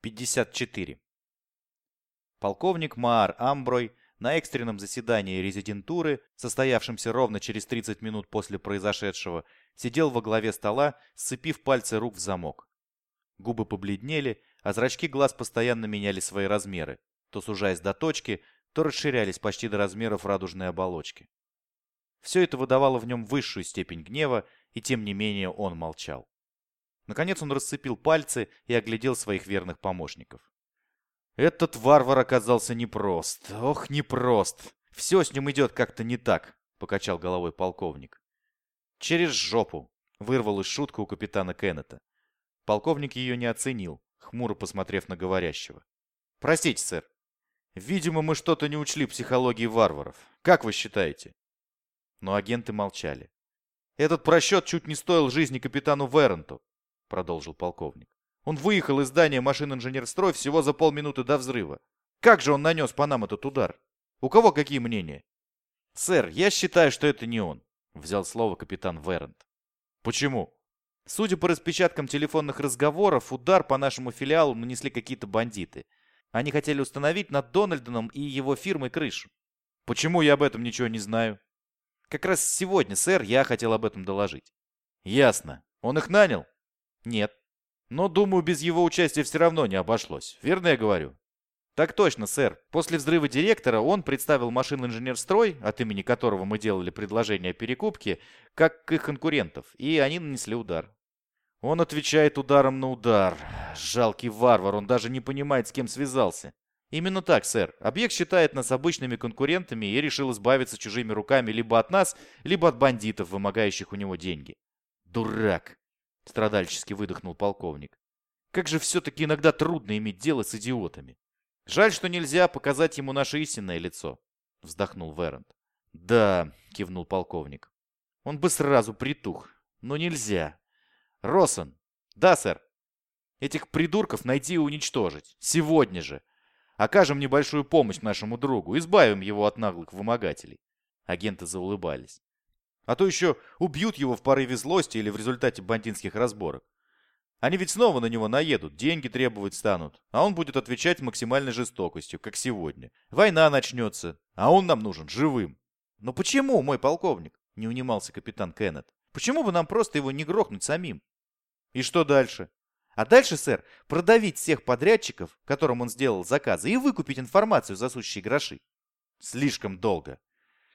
54. Полковник Маар Амброй на экстренном заседании резидентуры, состоявшемся ровно через 30 минут после произошедшего, сидел во главе стола, сцепив пальцы рук в замок. Губы побледнели, а зрачки глаз постоянно меняли свои размеры, то сужаясь до точки, то расширялись почти до размеров радужной оболочки. Все это выдавало в нем высшую степень гнева, и тем не менее он молчал. Наконец он расцепил пальцы и оглядел своих верных помощников. Этот варвар оказался непрост. Ох, непрост. Все с ним идет как-то не так, покачал головой полковник. Через жопу, вырвалась шутка у капитана Кеннета. Полковник ее не оценил, хмуро посмотрев на говорящего. Простите, сэр. Видимо, мы что-то не учли психологии варваров. Как вы считаете? Но агенты молчали. Этот просчет чуть не стоил жизни капитану Верренту продолжил полковник. Он выехал из здания машин инженерстрой всего за полминуты до взрыва. Как же он нанес по нам этот удар? У кого какие мнения? Сэр, я считаю, что это не он, взял слово капитан Верент. Почему? Судя по распечаткам телефонных разговоров, удар по нашему филиалу нанесли какие-то бандиты. Они хотели установить над Дональдоном и его фирмой крышу. Почему я об этом ничего не знаю? Как раз сегодня, сэр, я хотел об этом доложить. Ясно. Он их нанял? Нет. Но, думаю, без его участия все равно не обошлось. Верно я говорю? Так точно, сэр. После взрыва директора он представил машин инженерстрой, от имени которого мы делали предложение о перекупке, как их конкурентов, и они нанесли удар. Он отвечает ударом на удар. Жалкий варвар, он даже не понимает, с кем связался. Именно так, сэр. Объект считает нас обычными конкурентами и решил избавиться чужими руками либо от нас, либо от бандитов, вымогающих у него деньги. Дурак. — страдальчески выдохнул полковник. «Как же все-таки иногда трудно иметь дело с идиотами. Жаль, что нельзя показать ему наше истинное лицо», — вздохнул Верент. «Да», — кивнул полковник. «Он бы сразу притух, но нельзя. Росон!» «Да, сэр!» «Этих придурков найти и уничтожить. Сегодня же. Окажем небольшую помощь нашему другу, избавим его от наглых вымогателей». Агенты заулыбались. А то еще убьют его в порыве злости или в результате бандитских разборок. Они ведь снова на него наедут, деньги требовать станут, а он будет отвечать максимальной жестокостью, как сегодня. Война начнется, а он нам нужен живым. Но почему, мой полковник? Не унимался капитан Кеннет. Почему бы нам просто его не грохнуть самим? И что дальше? А дальше, сэр, продавить всех подрядчиков, которым он сделал заказы, и выкупить информацию за сущие гроши. Слишком долго.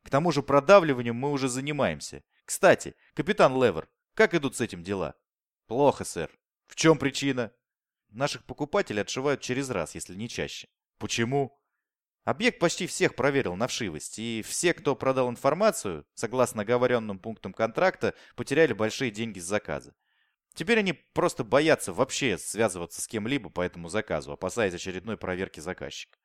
К тому же продавливанием мы уже занимаемся. Кстати, капитан Левер, как идут с этим дела? Плохо, сэр. В чем причина? Наших покупателей отшивают через раз, если не чаще. Почему? Объект почти всех проверил на вшивость, и все, кто продал информацию, согласно оговоренным пунктам контракта, потеряли большие деньги с заказа. Теперь они просто боятся вообще связываться с кем-либо по этому заказу, опасаясь очередной проверки заказчика.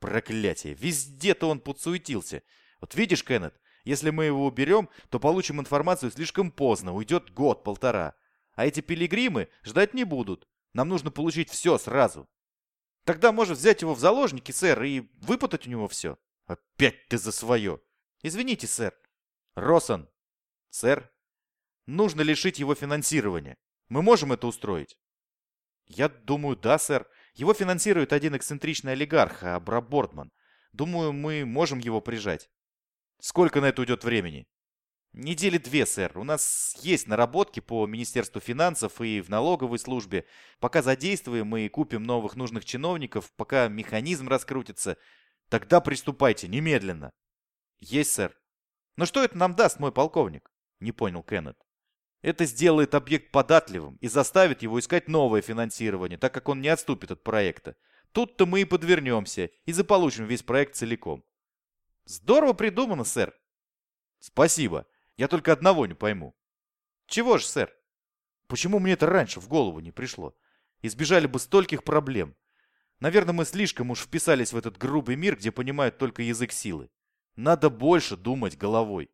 Проклятие, везде-то он подсуетился. Вот видишь, Кеннет, если мы его уберем, то получим информацию слишком поздно, уйдет год-полтора. А эти пилигримы ждать не будут. Нам нужно получить все сразу. Тогда может взять его в заложники, сэр, и выпутать у него все. Опять ты за свое. Извините, сэр. Росон. Сэр. Нужно лишить его финансирования. Мы можем это устроить? Я думаю, да, сэр. Его финансирует один эксцентричный олигарх, Абра Бордман. Думаю, мы можем его прижать. Сколько на это уйдет времени? Недели две, сэр. У нас есть наработки по Министерству финансов и в налоговой службе. Пока задействуем и купим новых нужных чиновников, пока механизм раскрутится. Тогда приступайте, немедленно. Есть, сэр. Но что это нам даст, мой полковник? Не понял Кеннет. Это сделает объект податливым и заставит его искать новое финансирование, так как он не отступит от проекта. Тут-то мы и подвернемся и заполучим весь проект целиком. Здорово придумано, сэр. Спасибо. Я только одного не пойму. Чего же, сэр? Почему мне это раньше в голову не пришло? Избежали бы стольких проблем. Наверное, мы слишком уж вписались в этот грубый мир, где понимают только язык силы. Надо больше думать головой.